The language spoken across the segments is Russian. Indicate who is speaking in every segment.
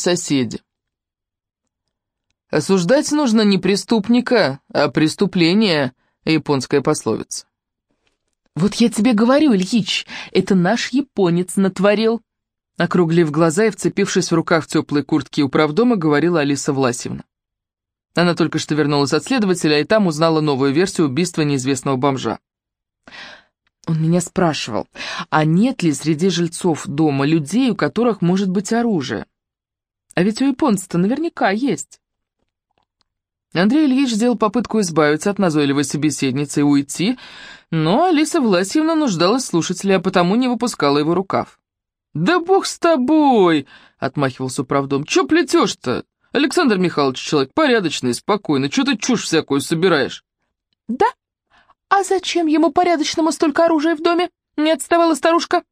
Speaker 1: соседи. Осуждать нужно не преступника, а преступление, японская пословица.
Speaker 2: «Вот я тебе говорю, Ильич, это наш японец натворил», округлив глаза и вцепившись в рукав теплой куртки управдома, говорила Алиса Власьевна. Она только что вернулась от следователя, и там узнала новую версию убийства неизвестного бомжа. Он меня спрашивал, а нет ли среди жильцов дома людей, у которых может быть оружие? А ведь у японца-то наверняка есть. Андрей Ильич сделал попытку избавиться от назойливой собеседницы и уйти, но Алиса Власьевна нуждалась в слушателе, а потому не выпускала его рукав. «Да бог с тобой!» — отмахивался управдом. «Чё плетёшь-то? Александр Михайлович человек порядочный, спокойный. Чё ты чушь всякую собираешь?» «Да? А зачем ему порядочному столько оружия в доме?» — не отставала старушка.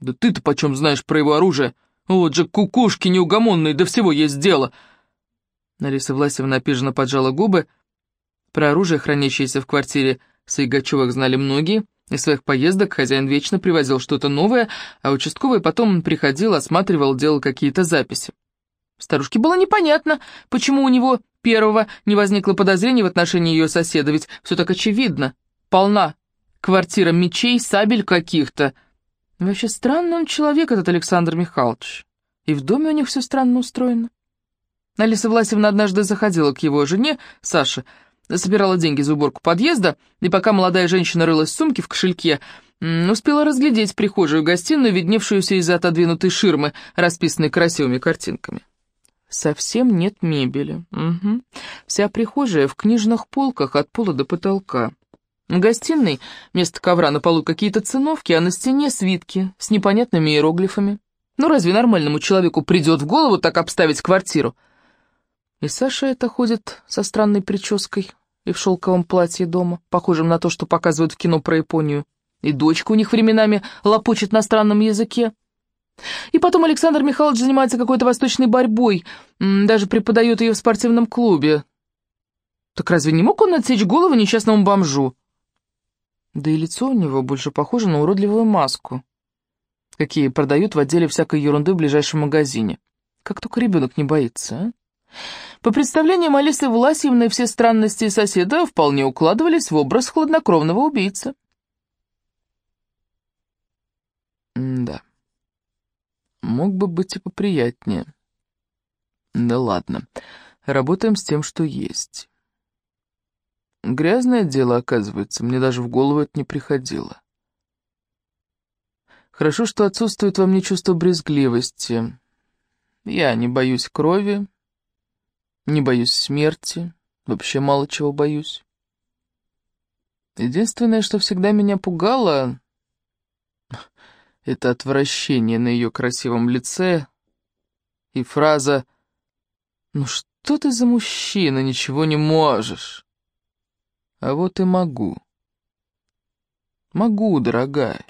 Speaker 1: «Да ты-то почем знаешь про его оружие? Вот же кукушки неугомонные, до всего есть дело!» Алиса Власевна обиженно поджала губы. Про оружие, хранящееся в квартире Саигачевых, знали многие. Из своих поездок хозяин вечно привозил что-то новое, а участковый потом приходил, осматривал, делал какие-то записи. Старушке было непонятно, почему у него первого не возникло подозрений в отношении ее соседа, ведь все так очевидно. Полна квартира мечей, сабель каких-то. Вообще странный он человек, этот Александр Михайлович. И в доме у них все странно устроено. Алиса Власевна однажды заходила к его жене, Саше, собирала деньги за уборку подъезда, и пока молодая женщина рылась в сумке в кошельке, успела разглядеть прихожую гостиную, видневшуюся из-за отодвинутой ширмы, расписанной красивыми картинками. Совсем нет мебели. Угу. Вся прихожая в книжных полках от пола до потолка. В гостиной вместо ковра на полу какие-то циновки, а на стене свитки с непонятными иероглифами. Ну разве нормальному человеку придет в голову так обставить квартиру? И Саша это ходит со странной прической и в шелковом платье дома, похожем на то, что показывают в кино про Японию. И дочка у них временами лопочет на странном языке. И потом Александр Михайлович занимается какой-то восточной борьбой, даже преподает ее в спортивном клубе. Так разве не мог он отсечь голову несчастному бомжу? Да и лицо у него больше похоже на уродливую маску, какие продают в отделе всякой ерунды в ближайшем магазине. Как только ребенок не боится, а? По представлениям Алисы Власьевны, все странности соседа вполне укладывались в образ хладнокровного убийцы. да. Мог бы быть и поприятнее. Да ладно, работаем с тем, что есть. Грязное дело, оказывается, мне даже в голову это не приходило. Хорошо, что отсутствует во мне чувство брезгливости. Я не боюсь крови, не боюсь смерти, вообще мало чего боюсь. Единственное, что всегда меня пугало, это отвращение на ее красивом лице и фраза «Ну что ты за мужчина, ничего не можешь?» А вот и могу. Могу, дорогая.